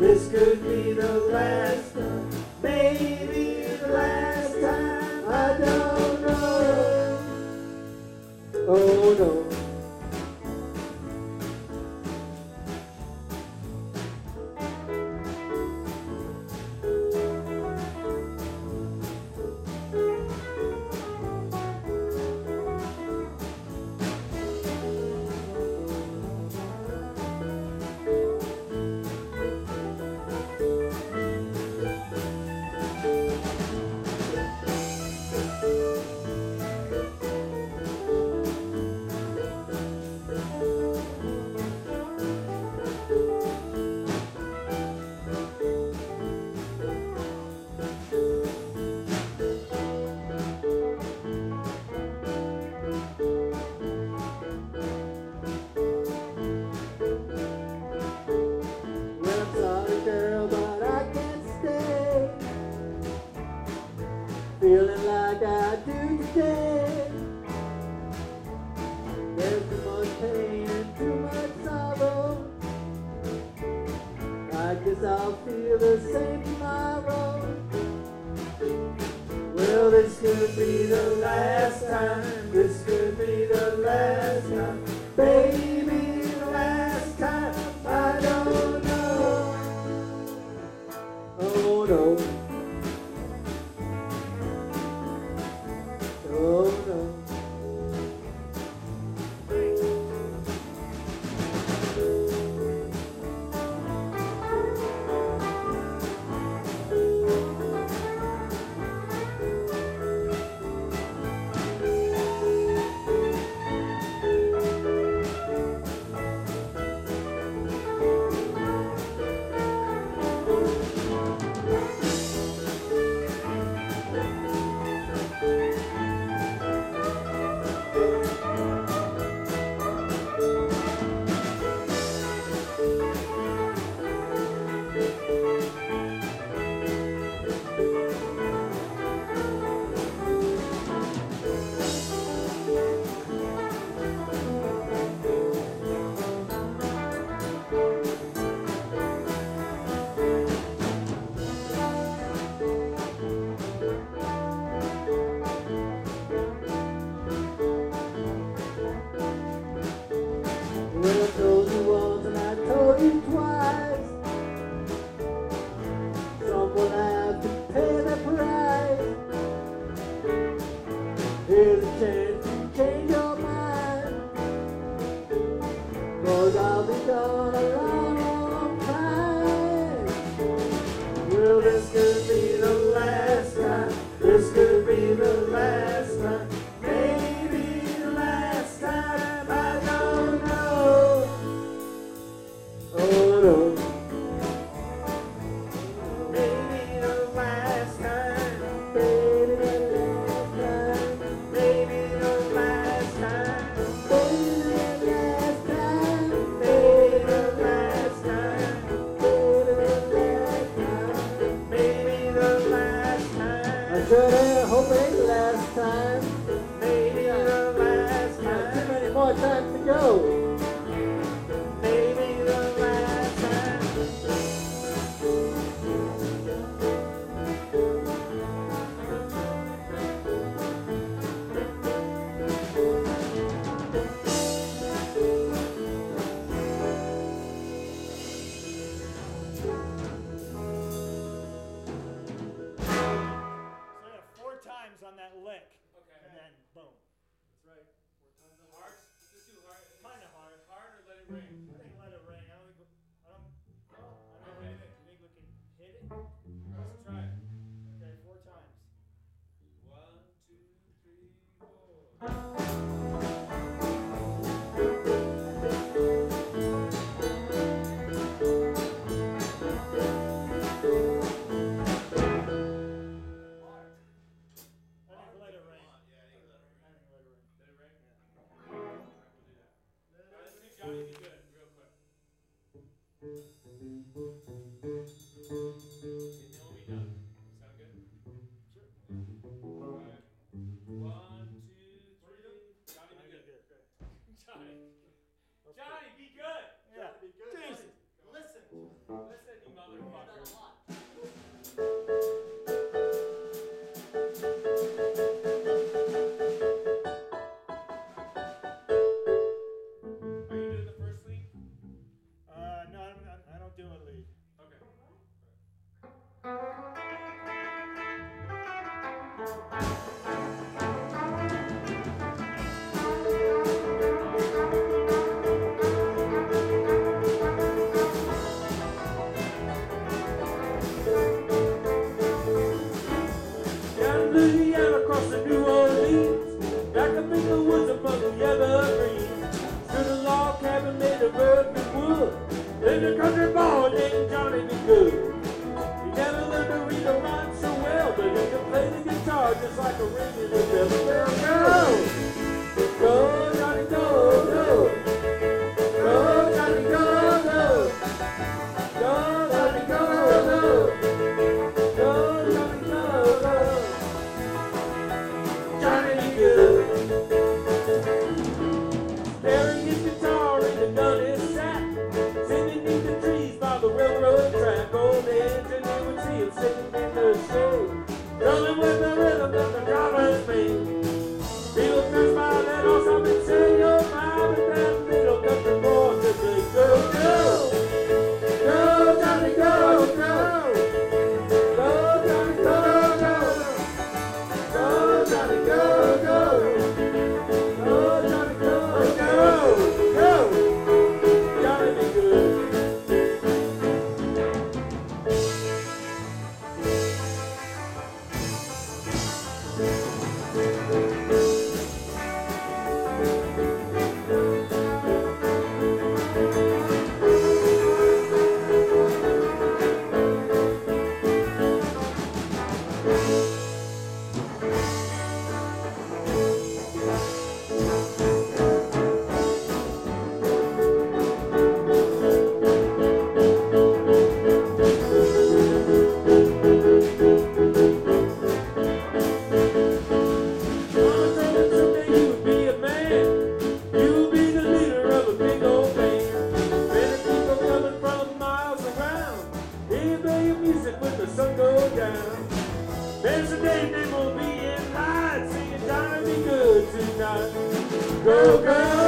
This could be the last. Maybe Baby, There's a day they will be in line singing, Johnny B. Goode tonight. Go, girl.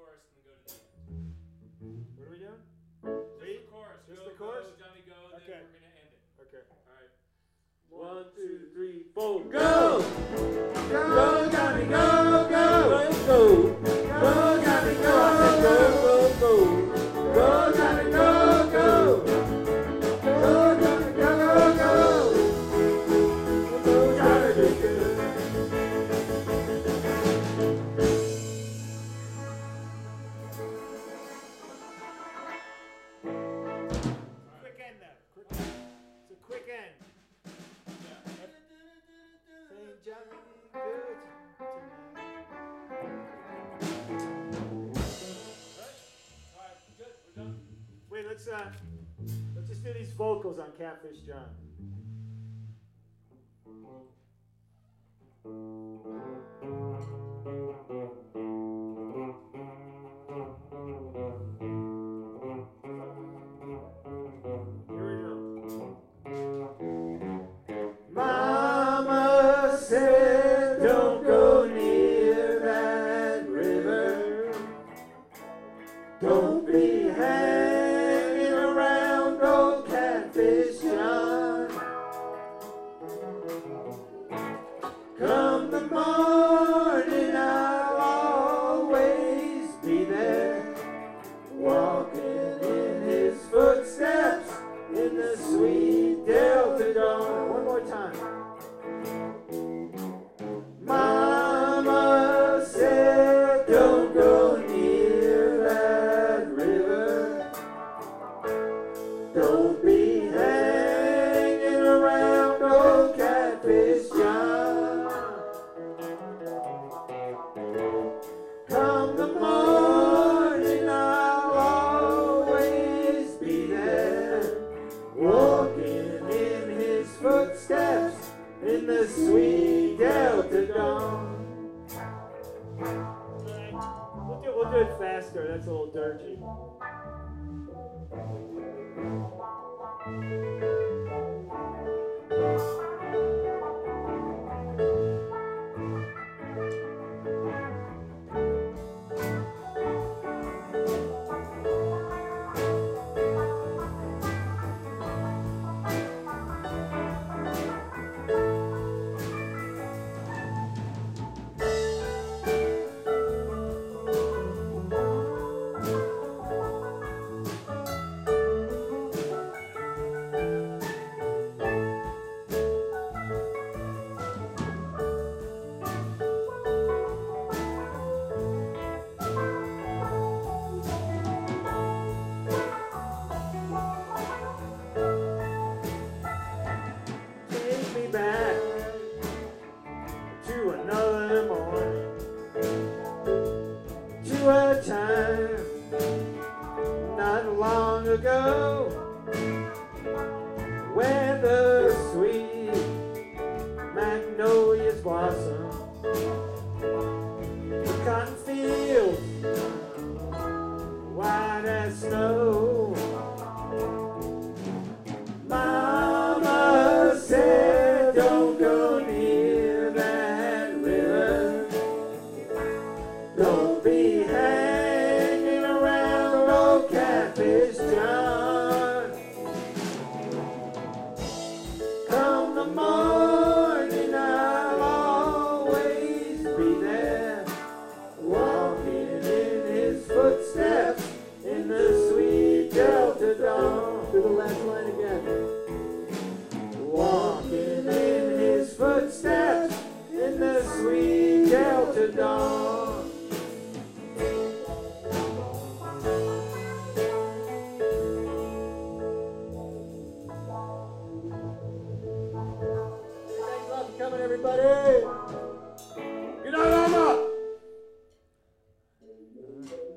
chorus and then go to the end. What are we doing? Just Wait, the chorus. Just go, the chorus? Go, Johnny, go, okay. then we're going to end it. Okay. All right. One, two, three, four, go! Go! go! let's uh, let's just do these vocals on Catfish John. in the sweet Delta dawn. We'll do, we'll do it faster. That's a little dirty.